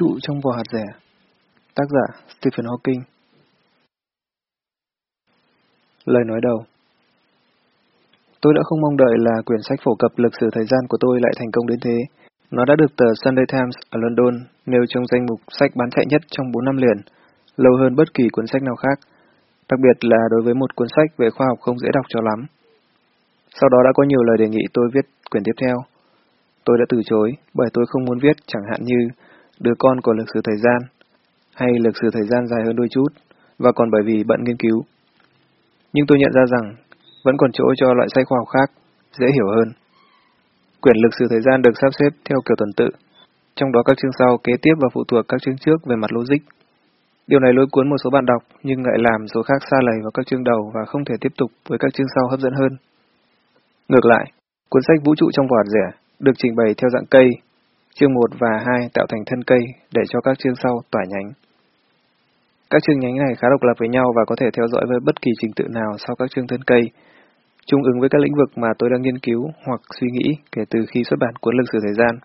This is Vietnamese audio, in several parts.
Trụ trong vỏ hạt rẻ Tác giả Stephen Hawking Lời nói đầu Tôi đã không mong đợi là quyển sách phổ cập lịch sử thời gian của tôi lại thành công đến thế. Nó đã được tờ Sunday Times ở London nêu trong danh mục sách bán chạy nhất trong 4 năm liền, lâu hơn bất kỳ cuốn sách nào khác, đặc biệt là đối với một cuốn sách về khoa học không dễ đọc cho lắm. Sau đó đã có nhiều lời đề nghị tôi viết quyển tiếp theo. Tôi đã từ chối, bởi tôi không muốn viết chẳng hạn như đứa con của lịch sử thời gian, hay lịch sử thời gian dài hơn đôi chút, và còn bởi vì bận nghiên cứu. Nhưng tôi nhận ra rằng vẫn còn chỗ cho loại sách khoa học khác, dễ hiểu hơn. Quyển lịch sử thời gian được sắp xếp theo kiểu tuần tự, trong đó các chương sau kế tiếp và phụ thuộc các chương trước về mặt logic. Điều này lôi cuốn một số bạn đọc nhưng lại làm số khác xa lầy vào các chương đầu và không thể tiếp tục với các chương sau hấp dẫn hơn. Ngược lại, cuốn sách Vũ trụ trong vỏ rẻ được trình bày theo dạng cây, chương 1 và 2 tạo thành thân cây để cho các chương sau tỏa nhánh. Các chương nhánh này khá độc lập với nhau và có thể theo dõi với bất kỳ trình tự nào sau các chương thân cây, trung ứng với các lĩnh vực mà tôi đang nghiên cứu hoặc suy nghĩ kể từ khi xuất bản cuốn lịch sử thời gian.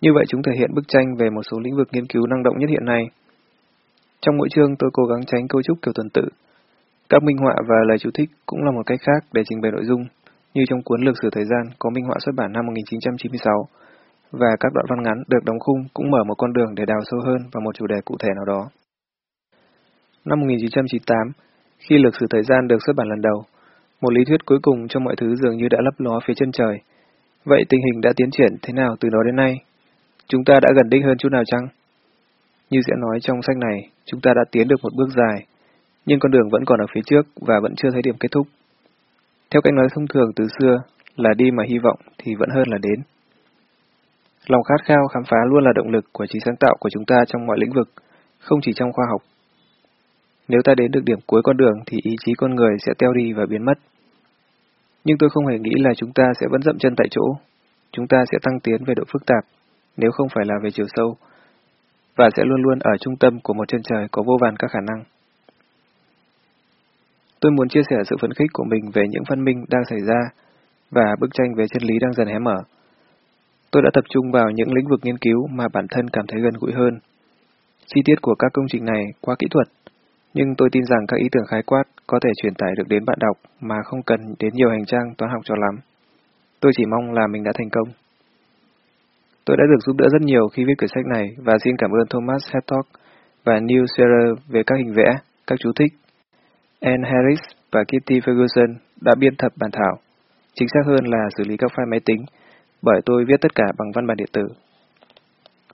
Như vậy chúng thể hiện bức tranh về một số lĩnh vực nghiên cứu năng động nhất hiện nay. Trong mỗi chương tôi cố gắng tránh cấu trúc kiểu tuần tự. Các minh họa và lời chú thích cũng là một cách khác để trình bày nội dung, như trong cuốn lịch sử thời gian có minh họa xuất bản năm 1996, và các đoạn văn ngắn được đóng khung cũng mở một con đường để đào sâu hơn vào một chủ đề cụ thể nào đó. Năm 1998, khi lịch sử thời gian được xuất bản lần đầu, một lý thuyết cuối cùng cho mọi thứ dường như đã lấp ló phía chân trời. Vậy tình hình đã tiến triển thế nào từ đó đến nay? Chúng ta đã gần đích hơn chút nào chăng? Như sẽ nói trong sách này, chúng ta đã tiến được một bước dài, nhưng con đường vẫn còn ở phía trước và vẫn chưa thấy điểm kết thúc. Theo cách nói thông thường từ xưa là đi mà hy vọng thì vẫn hơn là đến. Lòng khát khao khám phá luôn là động lực của trí sáng tạo của chúng ta trong mọi lĩnh vực, không chỉ trong khoa học. Nếu ta đến được điểm cuối con đường thì ý chí con người sẽ teo đi và biến mất. Nhưng tôi không hề nghĩ là chúng ta sẽ vẫn dậm chân tại chỗ. Chúng ta sẽ tăng tiến về độ phức tạp, nếu không phải là về chiều sâu, và sẽ luôn luôn ở trung tâm của một chân trời có vô vàn các khả năng. Tôi muốn chia sẻ sự phấn khích của mình về những phân minh đang xảy ra và bức tranh về chân lý đang dần hé mở. Tôi đã tập trung vào những lĩnh vực nghiên cứu mà bản thân cảm thấy gần gũi hơn. Chi tiết của các công trình này quá kỹ thuật, nhưng tôi tin rằng các ý tưởng khái quát có thể truyền tải được đến bạn đọc mà không cần đến nhiều hành trang toán học cho lắm. Tôi chỉ mong là mình đã thành công. Tôi đã được giúp đỡ rất nhiều khi viết quyển sách này và xin cảm ơn Thomas Hedtog và Neil Scherer về các hình vẽ, các chú thích. Anne Harris và Kitty Ferguson đã biên tập bản thảo, chính xác hơn là xử lý các file máy tính, bởi tôi viết tất cả bằng văn bản điện tử.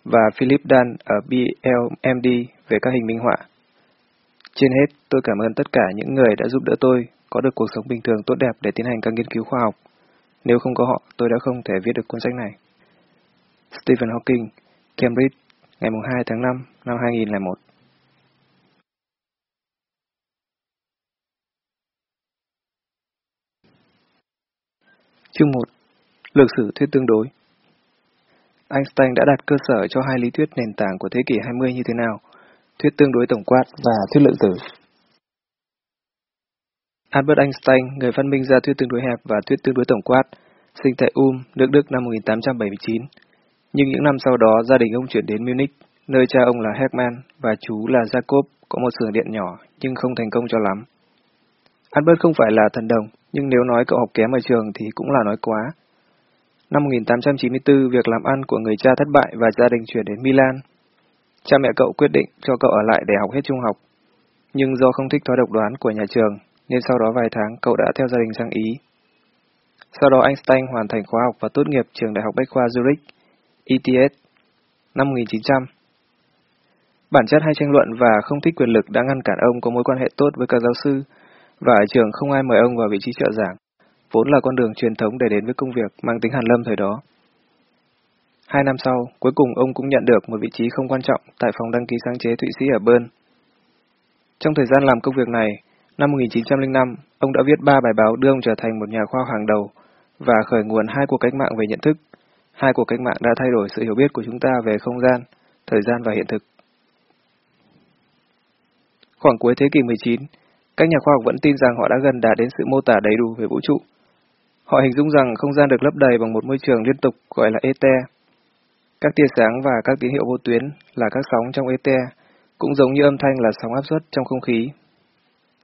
Và Philip Dan ở BLMD về các hình minh họa. Trên hết, tôi cảm ơn tất cả những người đã giúp đỡ tôi có được cuộc sống bình thường tốt đẹp để tiến hành các nghiên cứu khoa học. Nếu không có họ, tôi đã không thể viết được cuốn sách này. Stephen Hawking, Cambridge, ngày 2 tháng 5 năm 2001 Chương 1 Lược sử thuyết tương đối Einstein đã đặt cơ sở cho hai lý thuyết nền tảng của thế kỷ 20 như thế nào, thuyết tương đối tổng quát và thuyết lượng tử. Albert Einstein, người phát minh ra thuyết tương đối hẹp và thuyết tương đối tổng quát, sinh tại Ulm, nước Đức năm 1879. Nhưng những năm sau đó, gia đình ông chuyển đến Munich, nơi cha ông là Hermann và chú là Jacob có một xưởng điện nhỏ nhưng không thành công cho lắm. Albert không phải là thần đồng, nhưng nếu nói cậu học kém ở trường thì cũng là nói quá. Năm 1894, việc làm ăn của người cha thất bại và gia đình chuyển đến Milan. Cha mẹ cậu quyết định cho cậu ở lại để học hết trung học. Nhưng do không thích thói độc đoán của nhà trường, nên sau đó vài tháng cậu đã theo gia đình sang Ý. Sau đó Einstein hoàn thành khóa học và tốt nghiệp trường Đại học Bách khoa Zurich, ETS, năm 1900. Bản chất hay tranh luận và không thích quyền lực đã ngăn cản ông có mối quan hệ tốt với các giáo sư, và ở trường không ai mời ông vào vị trí trợ giảng, vốn là con đường truyền thống để đến với công việc mang tính hàn lâm thời đó. Hai năm sau, cuối cùng ông cũng nhận được một vị trí không quan trọng tại phòng đăng ký sáng chế Thụy Sĩ ở Bern. Trong thời gian làm công việc này, năm 1905, ông đã viết ba bài báo đưa ông trở thành một nhà khoa học hàng đầu và khởi nguồn hai cuộc cách mạng về nhận thức. Hai cuộc cách mạng đã thay đổi sự hiểu biết của chúng ta về không gian, thời gian và hiện thực. Khoảng cuối thế kỷ 19, các nhà khoa học vẫn tin rằng họ đã gần đạt đến sự mô tả đầy đủ về vũ trụ. Họ hình dung rằng không gian được lấp đầy bằng một môi trường liên tục gọi là ether. Các tia sáng và các tín hiệu vô tuyến là các sóng trong ether, cũng giống như âm thanh là sóng áp suất trong không khí.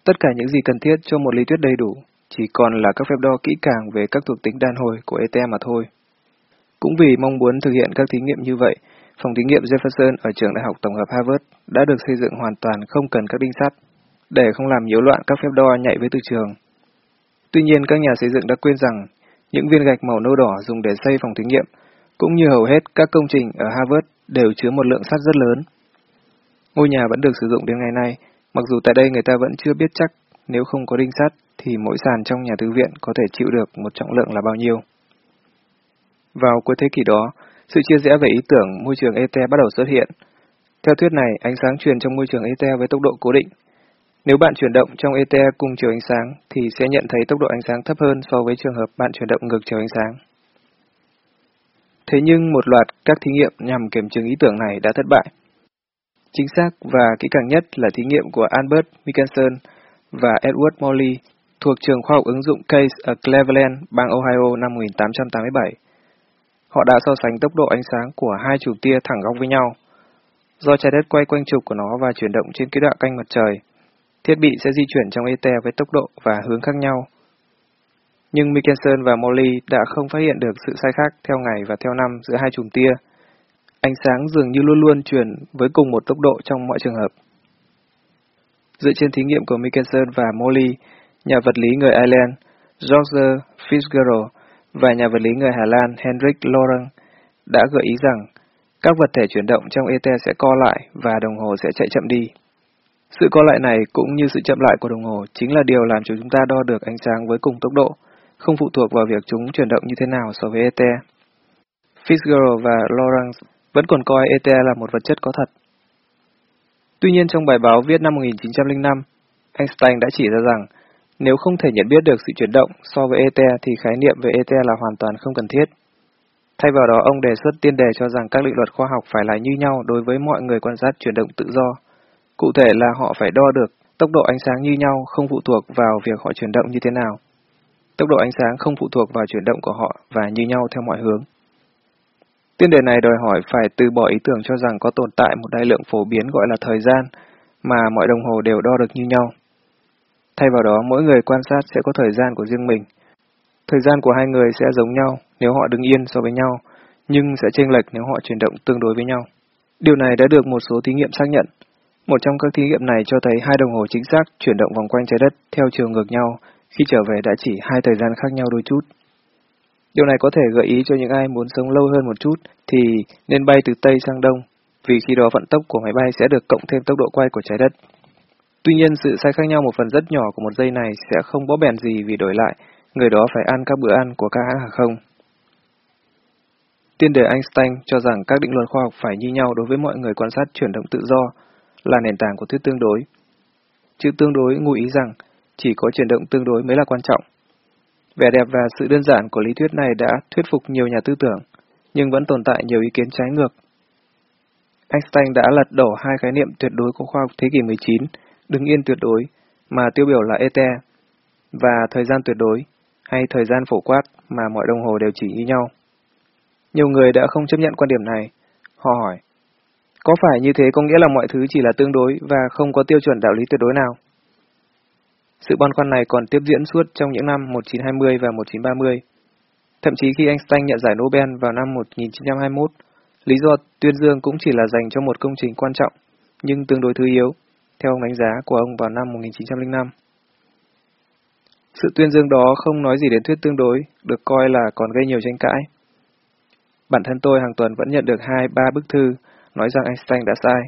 Tất cả những gì cần thiết cho một lý thuyết đầy đủ chỉ còn là các phép đo kỹ càng về các thuộc tính đàn hồi của ether mà thôi. Cũng vì mong muốn thực hiện các thí nghiệm như vậy, phòng thí nghiệm Jefferson ở trường đại học tổng hợp Harvard đã được xây dựng hoàn toàn không cần các đinh sắt, để không làm nhiễu loạn các phép đo nhạy với từ trường. Tuy nhiên, các nhà xây dựng đã quên rằng những viên gạch màu nâu đỏ dùng để xây phòng thí nghiệm, cũng như hầu hết các công trình ở Harvard đều chứa một lượng sắt rất lớn. Ngôi nhà vẫn được sử dụng đến ngày nay, mặc dù tại đây người ta vẫn chưa biết chắc nếu không có đinh sắt thì mỗi sàn trong nhà thư viện có thể chịu được một trọng lượng là bao nhiêu. Vào cuối thế kỷ đó, sự chia rẽ về ý tưởng môi trường ether bắt đầu xuất hiện. Theo thuyết này, ánh sáng truyền trong môi trường ether với tốc độ cố định. Nếu bạn chuyển động trong ether cùng chiều ánh sáng thì sẽ nhận thấy tốc độ ánh sáng thấp hơn so với trường hợp bạn chuyển động ngược chiều ánh sáng. Thế nhưng một loạt các thí nghiệm nhằm kiểm chứng ý tưởng này đã thất bại. Chính xác và kỹ càng nhất là thí nghiệm của Albert Michelson và Edward Morley thuộc trường khoa học ứng dụng Case ở Cleveland, bang Ohio năm 1887. Họ đã so sánh tốc độ ánh sáng của hai chùm tia thẳng góc với nhau. Do trái đất quay quanh trục của nó và chuyển động trên quỹ đạo canh mặt trời, thiết bị sẽ di chuyển trong ether với tốc độ và hướng khác nhau. Nhưng Michelson và Morley đã không phát hiện được sự sai khác theo ngày và theo năm giữa hai chùm tia. Ánh sáng dường như luôn luôn chuyển với cùng một tốc độ trong mọi trường hợp. Dựa trên thí nghiệm của Michelson và Morley, nhà vật lý người Ireland George Fitzgerald và nhà vật lý người Hà Lan Hendrik Lorentz đã gợi ý rằng các vật thể chuyển động trong ether sẽ co lại và đồng hồ sẽ chạy chậm đi. Sự co lại này cũng như sự chậm lại của đồng hồ chính là điều làm cho chúng ta đo được ánh sáng với cùng tốc độ, không phụ thuộc vào việc chúng chuyển động như thế nào so với ether. Fitzgerald và Lorentz vẫn còn coi ether là một vật chất có thật. Tuy nhiên trong bài báo viết năm 1905, Einstein đã chỉ ra rằng nếu không thể nhận biết được sự chuyển động so với ether thì khái niệm về ether là hoàn toàn không cần thiết. Thay vào đó, ông đề xuất tiên đề cho rằng các định luật khoa học phải là như nhau đối với mọi người quan sát chuyển động tự do. Cụ thể là họ phải đo được tốc độ ánh sáng như nhau không phụ thuộc vào việc họ chuyển động như thế nào. Tốc độ ánh sáng không phụ thuộc vào chuyển động của họ và như nhau theo mọi hướng. Tiên đề này đòi hỏi phải từ bỏ ý tưởng cho rằng có tồn tại một đại lượng phổ biến gọi là thời gian mà mọi đồng hồ đều đo được như nhau. Thay vào đó, mỗi người quan sát sẽ có thời gian của riêng mình. Thời gian của hai người sẽ giống nhau nếu họ đứng yên so với nhau, nhưng sẽ chênh lệch nếu họ chuyển động tương đối với nhau. Điều này đã được một số thí nghiệm xác nhận. Một trong các thí nghiệm này cho thấy hai đồng hồ chính xác chuyển động vòng quanh trái đất theo chiều ngược nhau khi trở về đã chỉ hai thời gian khác nhau đôi chút. Điều này có thể gợi ý cho những ai muốn sống lâu hơn một chút thì nên bay từ Tây sang Đông, vì khi đó vận tốc của máy bay sẽ được cộng thêm tốc độ quay của trái đất. Tuy nhiên, sự sai khác nhau một phần rất nhỏ của một giây này sẽ không bó bèn gì vì đổi lại, người đó phải ăn các bữa ăn của các hãng hàng không. Tiên đề Einstein cho rằng các định luật khoa học phải như nhau đối với mọi người quan sát chuyển động tự do, là nền tảng của thuyết tương đối. Chữ tương đối ngụ ý rằng chỉ có chuyển động tương đối mới là quan trọng. Vẻ đẹp và sự đơn giản của lý thuyết này đã thuyết phục nhiều nhà tư tưởng, nhưng vẫn tồn tại nhiều ý kiến trái ngược. Einstein đã lật đổ hai khái niệm tuyệt đối của khoa học thế kỷ 19 đứng yên tuyệt đối, mà tiêu biểu là ET, và thời gian tuyệt đối, hay thời gian phổ quát mà mọi đồng hồ đều chỉ như nhau. Nhiều người đã không chấp nhận quan điểm này. Họ hỏi, có phải như thế có nghĩa là mọi thứ chỉ là tương đối và không có tiêu chuẩn đạo lý tuyệt đối nào? Sự băn khoăn này còn tiếp diễn suốt trong những năm 1920 và 1930. Thậm chí khi Einstein nhận giải Nobel vào năm 1921, lý do tuyên dương cũng chỉ là dành cho một công trình quan trọng, nhưng tương đối thứ yếu, theo ông đánh giá của ông vào năm 1905. Sự tuyên dương đó không nói gì đến thuyết tương đối, được coi là còn gây nhiều tranh cãi. Bản thân tôi hàng tuần vẫn nhận được hai ba bức thư nói rằng Einstein đã sai.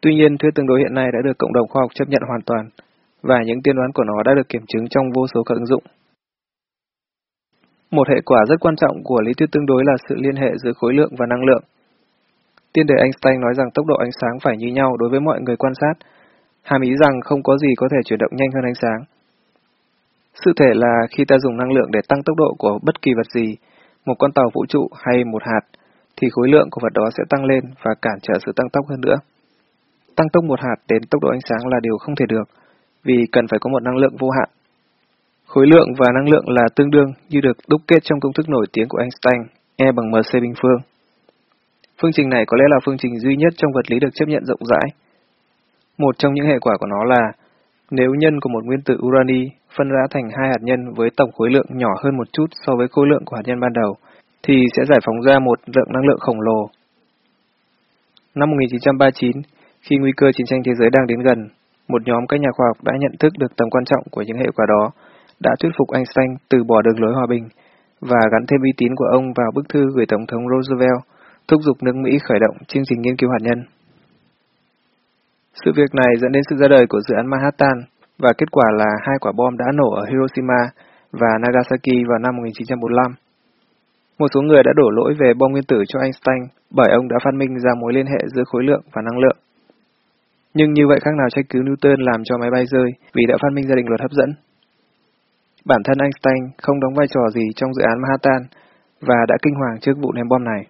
Tuy nhiên, thuyết tương đối hiện nay đã được cộng đồng khoa học chấp nhận hoàn toàn, và những tiên đoán của nó đã được kiểm chứng trong vô số các ứng dụng. Một hệ quả rất quan trọng của lý thuyết tương đối là sự liên hệ giữa khối lượng và năng lượng. Tiên đề Einstein nói rằng tốc độ ánh sáng phải như nhau đối với mọi người quan sát, hàm ý rằng không có gì có thể chuyển động nhanh hơn ánh sáng. Sự thể là khi ta dùng năng lượng để tăng tốc độ của bất kỳ vật gì, một con tàu vũ trụ hay một hạt, thì khối lượng của vật đó sẽ tăng lên và cản trở sự tăng tốc hơn nữa. Tăng tốc một hạt đến tốc độ ánh sáng là điều không thể được, vì cần phải có một năng lượng vô hạn. Khối lượng và năng lượng là tương đương như được đúc kết trong công thức nổi tiếng của Einstein, E bằng mc bình phương. Phương trình này có lẽ là phương trình duy nhất trong vật lý được chấp nhận rộng rãi. Một trong những hệ quả của nó là nếu nhân của một nguyên tử urani phân rã thành hai hạt nhân với tổng khối lượng nhỏ hơn một chút so với khối lượng của hạt nhân ban đầu, thì sẽ giải phóng ra một lượng năng lượng khổng lồ. Năm 1939, khi nguy cơ chiến tranh thế giới đang đến gần, một nhóm các nhà khoa học đã nhận thức được tầm quan trọng của những hệ quả đó, đã thuyết phục Einstein từ bỏ đường lối hòa bình và gắn thêm uy tín của ông vào bức thư gửi Tổng thống Roosevelt, thúc giục nước Mỹ khởi động chương trình nghiên cứu hạt nhân. Sự việc này dẫn đến sự ra đời của dự án Manhattan, và kết quả là hai quả bom đã nổ ở Hiroshima và Nagasaki vào năm 1945. Một số người đã đổ lỗi về bom nguyên tử cho Einstein bởi ông đã phát minh ra mối liên hệ giữa khối lượng và năng lượng. Nhưng như vậy khác nào trách cứ Newton làm cho máy bay rơi vì đã phát minh ra định luật hấp dẫn. Bản thân Einstein không đóng vai trò gì trong dự án Manhattan và đã kinh hoàng trước vụ ném bom này.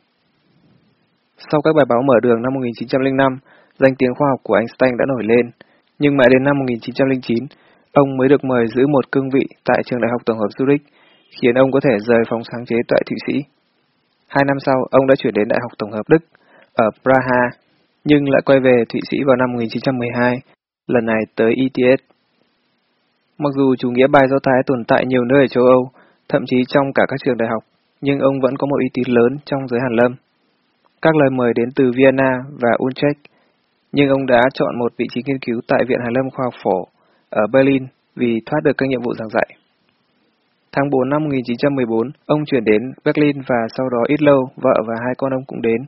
Sau các bài báo mở đường năm 1905, danh tiếng khoa học của Einstein đã nổi lên, nhưng mãi đến năm 1909, ông mới được mời giữ một cương vị tại trường đại học tổng hợp Zurich, khiến ông có thể rời phòng sáng chế tại Thụy Sĩ. Hai năm sau, ông đã chuyển đến Đại học Tổng hợp Đức ở Praha, nhưng lại quay về Thụy Sĩ vào năm 1912, lần này tới ETS. Mặc dù chủ nghĩa bài Do Thái tồn tại nhiều nơi ở châu Âu, thậm chí trong cả các trường đại học, nhưng ông vẫn có một uy tín lớn trong giới hàn lâm. Các lời mời đến từ Vienna và Utrecht nhưng ông đã chọn một vị trí nghiên cứu tại Viện Hàn Lâm Khoa học Phổ ở Berlin vì thoát được các nhiệm vụ giảng dạy. Tháng 4 năm 1914, ông chuyển đến Berlin và sau đó ít lâu, vợ và hai con ông cũng đến.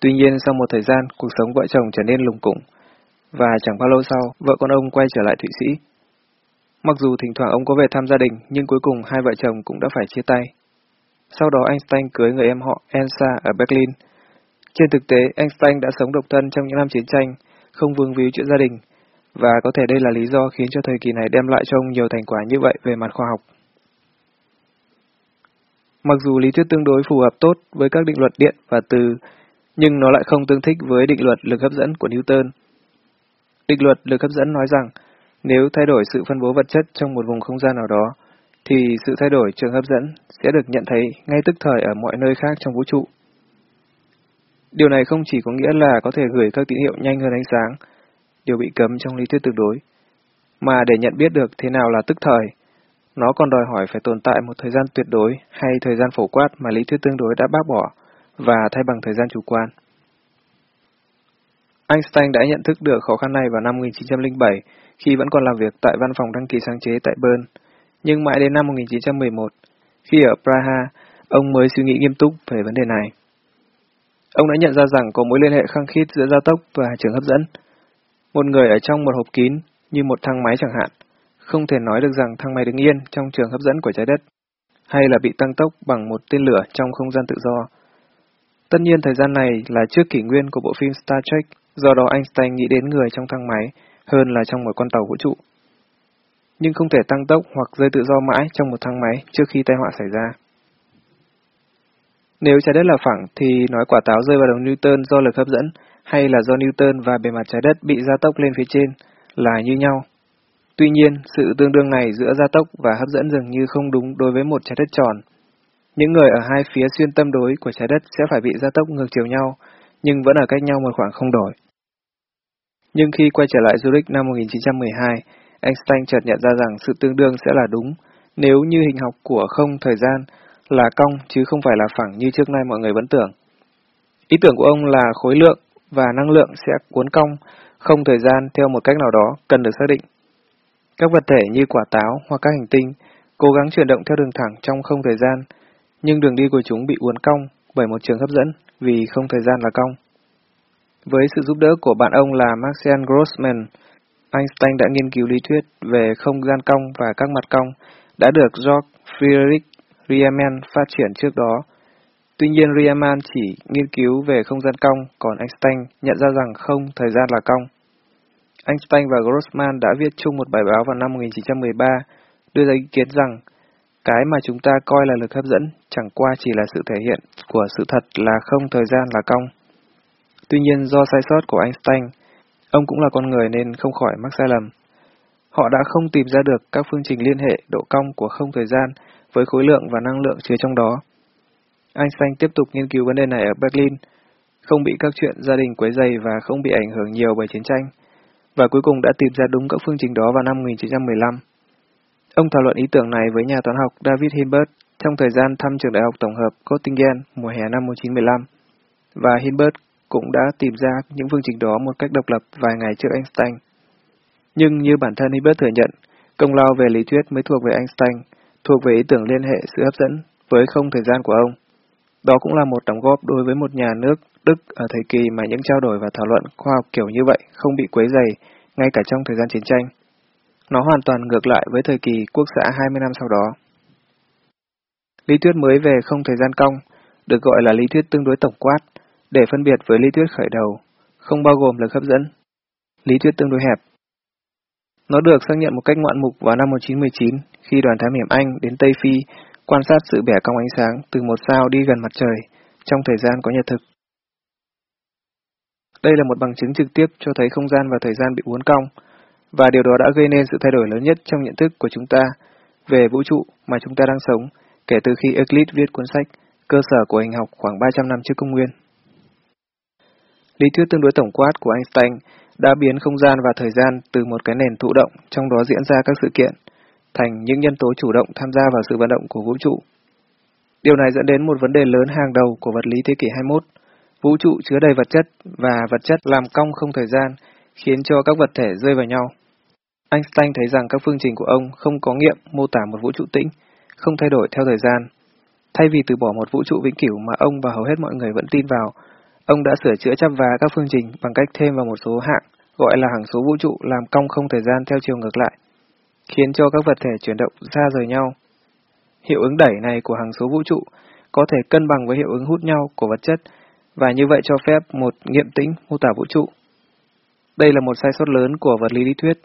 Tuy nhiên, sau một thời gian, cuộc sống vợ chồng trở nên lùng củng, và chẳng bao lâu sau, vợ con ông quay trở lại Thụy Sĩ. Mặc dù thỉnh thoảng ông có về thăm gia đình, nhưng cuối cùng hai vợ chồng cũng đã phải chia tay. Sau đó Einstein cưới người em họ Elsa ở Berlin, trên thực tế, Einstein đã sống độc thân trong những năm chiến tranh, không vương víu chuyện gia đình, và có thể đây là lý do khiến cho thời kỳ này đem lại cho ông nhiều thành quả như vậy về mặt khoa học. Mặc dù lý thuyết tương đối phù hợp tốt với các định luật điện và từ, nhưng nó lại không tương thích với định luật lực hấp dẫn của Newton. Định luật lực hấp dẫn nói rằng, nếu thay đổi sự phân bố vật chất trong một vùng không gian nào đó, thì sự thay đổi trường hấp dẫn sẽ được nhận thấy ngay tức thời ở mọi nơi khác trong vũ trụ. Điều này không chỉ có nghĩa là có thể gửi các tín hiệu nhanh hơn ánh sáng, điều bị cấm trong lý thuyết tương đối, mà để nhận biết được thế nào là tức thời, nó còn đòi hỏi phải tồn tại một thời gian tuyệt đối hay thời gian phổ quát mà lý thuyết tương đối đã bác bỏ và thay bằng thời gian chủ quan. Einstein đã nhận thức được khó khăn này vào năm 1907 khi vẫn còn làm việc tại văn phòng đăng ký sáng chế tại Bern, nhưng mãi đến năm 1911, khi ở Praha, ông mới suy nghĩ nghiêm túc về vấn đề này. Ông đã nhận ra rằng có mối liên hệ khăng khít giữa gia tốc và trường hấp dẫn. Một người ở trong một hộp kín, như một thang máy chẳng hạn, không thể nói được rằng thang máy đứng yên trong trường hấp dẫn của trái đất, hay là bị tăng tốc bằng một tên lửa trong không gian tự do. Tất nhiên thời gian này là trước kỷ nguyên của bộ phim Star Trek, do đó Einstein nghĩ đến người trong thang máy hơn là trong một con tàu vũ trụ. Nhưng không thể tăng tốc hoặc rơi tự do mãi trong một thang máy trước khi tai họa xảy ra. Nếu trái đất là phẳng thì nói quả táo rơi vào đầu Newton do lực hấp dẫn hay là do Newton và bề mặt trái đất bị gia tốc lên phía trên là như nhau. Tuy nhiên, sự tương đương này giữa gia tốc và hấp dẫn dường như không đúng đối với một trái đất tròn. Những người ở hai phía xuyên tâm đối của trái đất sẽ phải bị gia tốc ngược chiều nhau, nhưng vẫn ở cách nhau một khoảng không đổi. Nhưng khi quay trở lại Zurich năm 1912, Einstein chợt nhận ra rằng sự tương đương sẽ là đúng nếu như hình học của không thời gian là cong chứ không phải là phẳng như trước nay mọi người vẫn tưởng. Ý tưởng của ông là khối lượng và năng lượng sẽ cuốn cong không thời gian theo một cách nào đó cần được xác định. Các vật thể như quả táo hoặc các hành tinh cố gắng chuyển động theo đường thẳng trong không thời gian, nhưng đường đi của chúng bị uốn cong bởi một trường hấp dẫn vì không thời gian là cong. Với sự giúp đỡ của bạn ông là Marcel Grossman, Einstein đã nghiên cứu lý thuyết về không gian cong và các mặt cong đã được George Friedrich Riemann phát triển trước đó. Tuy nhiên Riemann chỉ nghiên cứu về không gian cong, còn Einstein nhận ra rằng không thời gian là cong. Einstein và Grossman đã viết chung một bài báo vào năm 1913, đưa ra ý kiến rằng cái mà chúng ta coi là lực hấp dẫn chẳng qua chỉ là sự thể hiện của sự thật là không thời gian là cong. Tuy nhiên do sai sót của Einstein, ông cũng là con người nên không khỏi mắc sai lầm. Họ đã không tìm ra được các phương trình liên hệ độ cong của không thời gian với khối lượng và năng lượng chứa trong đó. Einstein tiếp tục nghiên cứu vấn đề này ở Berlin. không bị các chuyện gia đình quấy dày và không bị ảnh hưởng nhiều bởi chiến tranh, và cuối cùng đã tìm ra đúng các phương trình đó vào năm 1915. Ông thảo luận ý tưởng này với nhà toán học David Hilbert trong thời gian thăm trường đại học tổng hợp Göttingen mùa hè năm 1915, và Hilbert cũng đã tìm ra những phương trình đó một cách độc lập vài ngày trước Einstein. Nhưng như bản thân Hilbert thừa nhận, công lao về lý thuyết mới thuộc về Einstein, thuộc về ý tưởng liên hệ sự hấp dẫn với không thời gian của ông. Đó cũng là một đóng góp đối với một nhà nước Đức ở thời kỳ mà những trao đổi và thảo luận khoa học kiểu như vậy không bị quấy dày ngay cả trong thời gian chiến tranh. Nó hoàn toàn ngược lại với thời kỳ quốc xã 20 năm sau đó. Lý thuyết mới về không thời gian cong được gọi là lý thuyết tương đối tổng quát để phân biệt với lý thuyết khởi đầu, không bao gồm lực hấp dẫn. Lý thuyết tương đối hẹp. Nó được xác nhận một cách ngoạn mục vào năm 1919 khi đoàn thám hiểm Anh đến Tây Phi quan sát sự bẻ cong ánh sáng từ một sao đi gần mặt trời trong thời gian có nhật thực. Đây là một bằng chứng trực tiếp cho thấy không gian và thời gian bị uốn cong, và điều đó đã gây nên sự thay đổi lớn nhất trong nhận thức của chúng ta về vũ trụ mà chúng ta đang sống kể từ khi Euclid viết cuốn sách Cơ sở của hình học khoảng 300 năm trước công nguyên. Lý thuyết tương đối tổng quát của Einstein đã biến không gian và thời gian từ một cái nền thụ động trong đó diễn ra các sự kiện thành những nhân tố chủ động tham gia vào sự vận động của vũ trụ. Điều này dẫn đến một vấn đề lớn hàng đầu của vật lý thế kỷ 21. Vũ trụ chứa đầy vật chất và vật chất làm cong không thời gian, khiến cho các vật thể rơi vào nhau. Einstein thấy rằng các phương trình của ông không có nghiệm mô tả một vũ trụ tĩnh, không thay đổi theo thời gian. Thay vì từ bỏ một vũ trụ vĩnh cửu mà ông và hầu hết mọi người vẫn tin vào, ông đã sửa chữa chắp vá các phương trình bằng cách thêm vào một số hạng gọi là hằng số vũ trụ làm cong không thời gian theo chiều ngược lại khiến cho các vật thể chuyển động xa rời nhau. Hiệu ứng đẩy này của hằng số vũ trụ có thể cân bằng với hiệu ứng hút nhau của vật chất và như vậy cho phép một nghiệm tĩnh mô tả vũ trụ. Đây là một sai sót lớn của vật lý lý thuyết.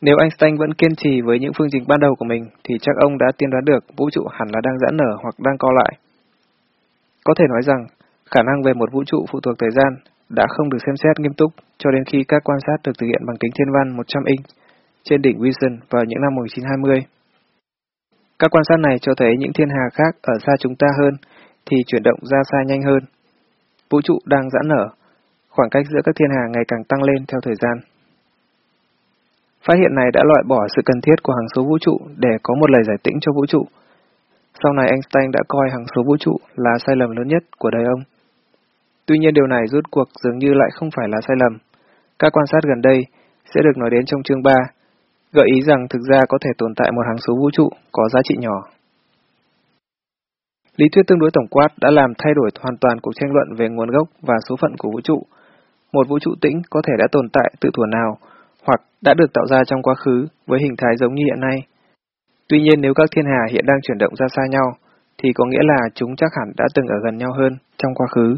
Nếu Einstein vẫn kiên trì với những phương trình ban đầu của mình thì chắc ông đã tiên đoán được vũ trụ hẳn là đang giãn nở hoặc đang co lại. Có thể nói rằng, khả năng về một vũ trụ phụ thuộc thời gian đã không được xem xét nghiêm túc cho đến khi các quan sát được thực hiện bằng kính thiên văn 100 inch trên đỉnh Wilson vào những năm 1920. Các quan sát này cho thấy những thiên hà khác ở xa chúng ta hơn thì chuyển động ra xa nhanh hơn. Vũ trụ đang giãn nở, khoảng cách giữa các thiên hà ngày càng tăng lên theo thời gian. Phát hiện này đã loại bỏ sự cần thiết của hằng số vũ trụ để có một lời giải tĩnh cho vũ trụ. Sau này Einstein đã coi hằng số vũ trụ là sai lầm lớn nhất của đời ông. Tuy nhiên điều này rút cuộc dường như lại không phải là sai lầm. Các quan sát gần đây sẽ được nói đến trong chương 3 gợi ý rằng thực ra có thể tồn tại một hằng số vũ trụ có giá trị nhỏ. Lý thuyết tương đối tổng quát đã làm thay đổi hoàn toàn cuộc tranh luận về nguồn gốc và số phận của vũ trụ. Một vũ trụ tĩnh có thể đã tồn tại từ thuở nào, hoặc đã được tạo ra trong quá khứ với hình thái giống như hiện nay. Tuy nhiên nếu các thiên hà hiện đang chuyển động ra xa nhau, thì có nghĩa là chúng chắc hẳn đã từng ở gần nhau hơn trong quá khứ.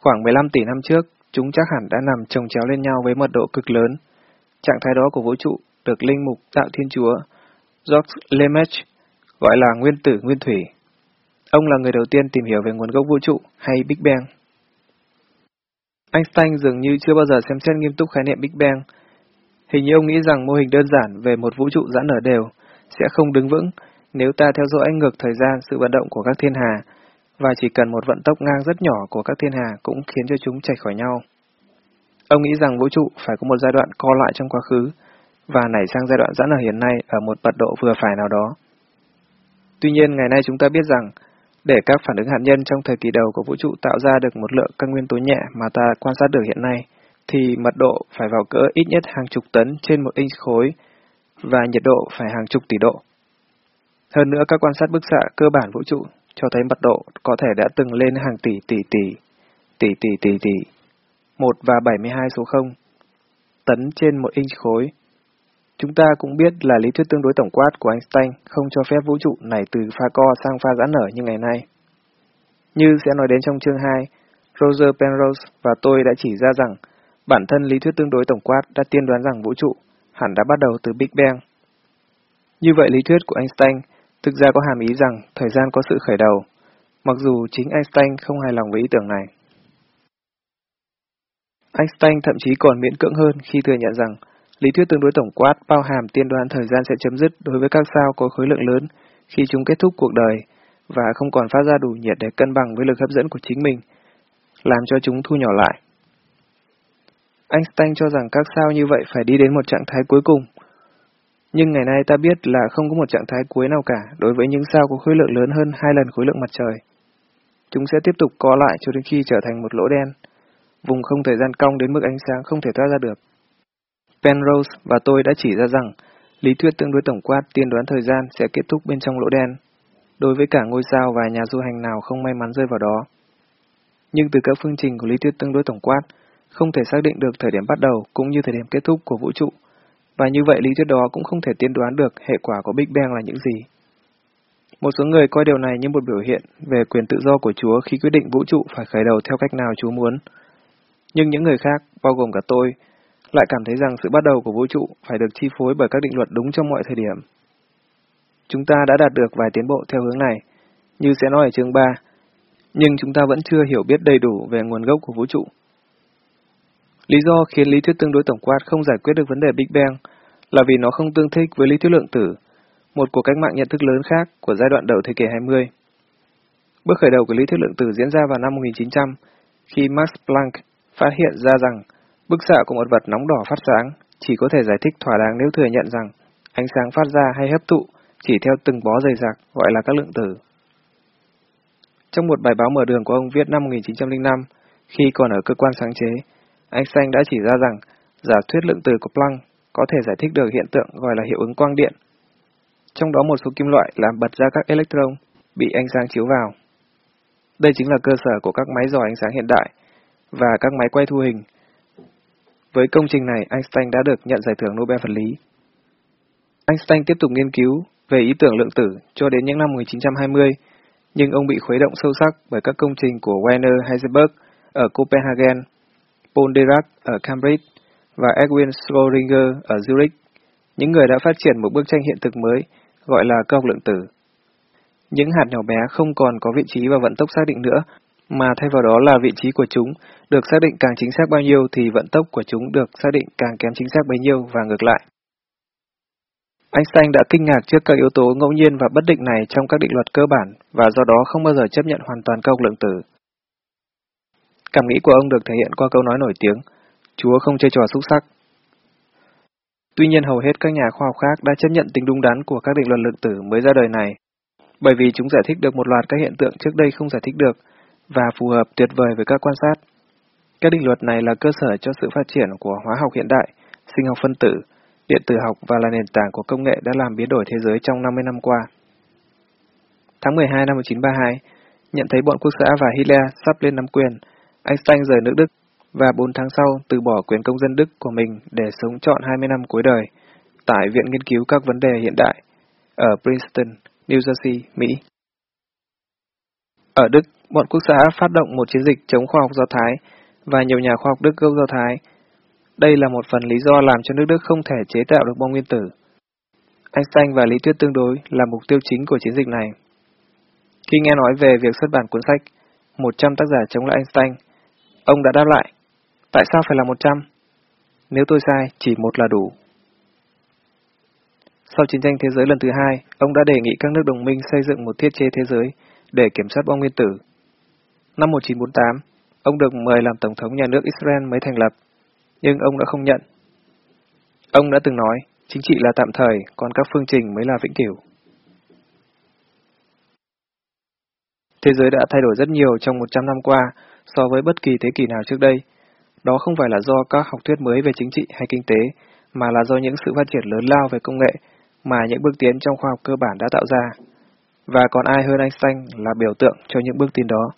Khoảng 15 tỷ năm trước, chúng chắc hẳn đã nằm chồng chéo lên nhau với mật độ cực lớn. Trạng thái đó của vũ trụ được linh mục Tạo Thiên Chúa George Lemaitre gọi là nguyên tử nguyên thủy. Ông là người đầu tiên tìm hiểu về nguồn gốc vũ trụ hay Big Bang. Einstein dường như chưa bao giờ xem xét nghiêm túc khái niệm Big Bang. Hình như ông nghĩ rằng mô hình đơn giản về một vũ trụ giãn nở đều sẽ không đứng vững nếu ta theo dõi ngược thời gian sự vận động của các thiên hà, và chỉ cần một vận tốc ngang rất nhỏ của các thiên hà cũng khiến cho chúng chạy khỏi nhau. Ông nghĩ rằng vũ trụ phải có một giai đoạn co lại trong quá khứ, và nảy sang giai đoạn giãn nở hiện nay ở một mật độ vừa phải nào đó. Tuy nhiên, ngày nay chúng ta biết rằng, để các phản ứng hạt nhân trong thời kỳ đầu của vũ trụ tạo ra được một lượng các nguyên tố nhẹ mà ta quan sát được hiện nay, thì mật độ phải vào cỡ ít nhất hàng chục tấn trên một inch khối và nhiệt độ phải hàng chục tỷ độ. Hơn nữa, các quan sát bức xạ cơ bản vũ trụ cho thấy mật độ có thể đã từng lên hàng tỷ tỷ tỷ, tỷ tỷ tỷ tỷ, 1 và 72 số 0, tấn trên một inch khối Chúng ta cũng biết là lý thuyết tương đối tổng quát của Einstein không cho phép vũ trụ nảy từ pha co sang pha giãn nở như ngày nay. Như sẽ nói đến trong chương 2, Roger Penrose và tôi đã chỉ ra rằng bản thân lý thuyết tương đối tổng quát đã tiên đoán rằng vũ trụ hẳn đã bắt đầu từ Big Bang. Như vậy lý thuyết của Einstein thực ra có hàm ý rằng thời gian có sự khởi đầu, mặc dù chính Einstein không hài lòng với ý tưởng này. Einstein thậm chí còn miễn cưỡng hơn khi thừa nhận rằng Lý thuyết tương đối tổng quát bao hàm tiên đoán thời gian sẽ chấm dứt đối với các sao có khối lượng lớn khi chúng kết thúc cuộc đời và không còn phát ra đủ nhiệt để cân bằng với lực hấp dẫn của chính mình. làm cho chúng thu nhỏ lại. Einstein cho rằng các sao như vậy phải đi đến một trạng thái cuối cùng. Nhưng ngày nay ta biết là không có một trạng thái cuối nào cả đối với những sao có khối lượng lớn hơn hai lần khối lượng mặt trời. Chúng sẽ tiếp tục co lại cho đến khi trở thành một lỗ đen, vùng không thời gian cong đến mức ánh sáng không thể thoát ra được. Penrose và tôi đã chỉ ra rằng lý thuyết tương đối tổng quát tiên đoán thời gian sẽ kết thúc bên trong lỗ đen, đối với cả ngôi sao và nhà du hành nào không may mắn rơi vào đó. Nhưng từ các phương trình của lý thuyết tương đối tổng quát, không thể xác định được thời điểm bắt đầu cũng như thời điểm kết thúc của vũ trụ, và như vậy lý thuyết đó cũng không thể tiên đoán được hệ quả của Big Bang là những gì. Một số người coi điều này như một biểu hiện về quyền tự do của Chúa khi quyết định vũ trụ phải khởi đầu theo cách nào Chúa muốn. Nhưng những người khác, bao gồm cả tôi, lại cảm thấy rằng sự bắt đầu của vũ trụ phải được chi phối bởi các định luật đúng trong mọi thời điểm. Chúng ta đã đạt được vài tiến bộ theo hướng này, như sẽ nói ở chương 3, nhưng chúng ta vẫn chưa hiểu biết đầy đủ về nguồn gốc của vũ trụ. Lý do khiến lý thuyết tương đối tổng quát không giải quyết được vấn đề Big Bang là vì nó không tương thích với lý thuyết lượng tử, một cuộc cách mạng nhận thức lớn khác của giai đoạn đầu thế kỷ 20. Bước khởi đầu của lý thuyết lượng tử diễn ra vào năm 1900, khi Max Planck phát hiện ra rằng bức xạ của một vật nóng đỏ phát sáng chỉ có thể giải thích thỏa đáng nếu thừa nhận rằng ánh sáng phát ra hay hấp thụ chỉ theo từng bó dày dạc gọi là các lượng tử. Trong một bài báo mở đường của ông viết năm 1905, khi còn ở cơ quan sáng chế, Einstein đã chỉ ra rằng giả thuyết lượng tử của Planck có thể giải thích được hiện tượng gọi là hiệu ứng quang điện. Trong đó một số kim loại làm bật ra các electron bị ánh sáng chiếu vào. Đây chính là cơ sở của các máy dò ánh sáng hiện đại và các máy quay thu hình. Với công trình này, Einstein đã được nhận giải thưởng Nobel vật lý. Einstein tiếp tục nghiên cứu về ý tưởng lượng tử cho đến những năm 1920, nhưng ông bị khuấy động sâu sắc bởi các công trình của Werner Heisenberg ở Copenhagen Paul Dirac ở Cambridge và Edwin Schrödinger ở Zurich, những người đã phát triển một bức tranh hiện thực mới gọi là cơ học lượng tử. Những hạt nhỏ bé không còn có vị trí và vận tốc xác định nữa, mà thay vào đó là vị trí của chúng được xác định càng chính xác bao nhiêu thì vận tốc của chúng được xác định càng kém chính xác bấy nhiêu và ngược lại. Einstein đã kinh ngạc trước các yếu tố ngẫu nhiên và bất định này trong các định luật cơ bản và do đó không bao giờ chấp nhận hoàn toàn các học lượng tử. Cảm nghĩ của ông được thể hiện qua câu nói nổi tiếng, Chúa không chơi trò xúc sắc. Tuy nhiên hầu hết các nhà khoa học khác đã chấp nhận tính đúng đắn của các định luật lượng tử mới ra đời này, bởi vì chúng giải thích được một loạt các hiện tượng trước đây không giải thích được và phù hợp tuyệt vời với các quan sát. Các định luật này là cơ sở cho sự phát triển của hóa học hiện đại, sinh học phân tử, điện tử học và là nền tảng của công nghệ đã làm biến đổi thế giới trong 50 năm qua. Tháng 12 năm 1932, nhận thấy bọn quốc xã và Hitler sắp lên nắm quyền, Einstein rời nước Đức và 4 tháng sau từ bỏ quyền công dân Đức của mình để sống trọn 20 năm cuối đời tại Viện Nghiên cứu các vấn đề hiện đại ở Princeton, New Jersey, Mỹ. Ở Đức, bọn quốc xã phát động một chiến dịch chống khoa học Do Thái và nhiều nhà khoa học Đức gốc Do Thái. Đây là một phần lý do làm cho nước Đức không thể chế tạo được bom nguyên tử. Einstein và lý thuyết tương đối là mục tiêu chính của chiến dịch này. Khi nghe nói về việc xuất bản cuốn sách 100 tác giả chống lại Einstein, Ông đã đáp lại, tại sao phải là 100? Nếu tôi sai, chỉ một là đủ. Sau chiến tranh thế giới lần thứ hai, ông đã đề nghị các nước đồng minh xây dựng một thiết chế thế giới để kiểm soát bom nguyên tử. Năm 1948, ông được mời làm Tổng thống nhà nước Israel mới thành lập, nhưng ông đã không nhận. Ông đã từng nói, chính trị là tạm thời, còn các phương trình mới là vĩnh cửu. Thế giới đã thay đổi rất nhiều trong 100 năm qua, so với bất kỳ thế kỷ nào trước đây. Đó không phải là do các học thuyết mới về chính trị hay kinh tế, mà là do những sự phát triển lớn lao về công nghệ mà những bước tiến trong khoa học cơ bản đã tạo ra. Và còn ai hơn Einstein là biểu tượng cho những bước tiến đó.